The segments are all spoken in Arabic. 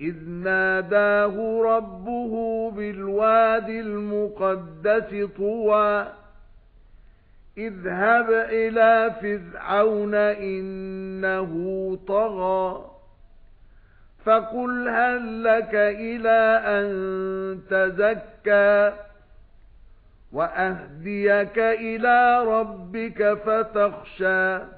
إِذْ نَادَاهُ رَبُّهُ بِالْوَادِ الْمُقَدَّسِ طُوًى اذْهَبْ إِلَى فِرْعَوْنَ إِنَّهُ طَغَى فَقُلْ هَل لَّكَ إِلَى أَن تَزَكَّىٰ وَأَهْدِيَكَ إِلَى رَبِّكَ فَتَخْشَىٰ.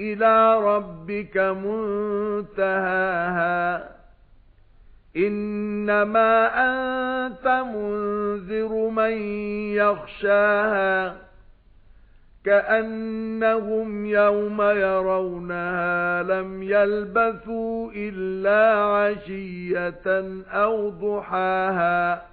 إِلَى رَبِّكَ مُنْتَهَاهَا. إِنَّمَا أَنْتَ مُنْذِرُ مَنْ يَخْشَاهَا. كَأَنَّهُمْ يَوْمَ يَرَوْنَهَا لَمْ يَلْبَثُوا إِلَّا عَشِيَّةً أَوْ ضُحَاهَا.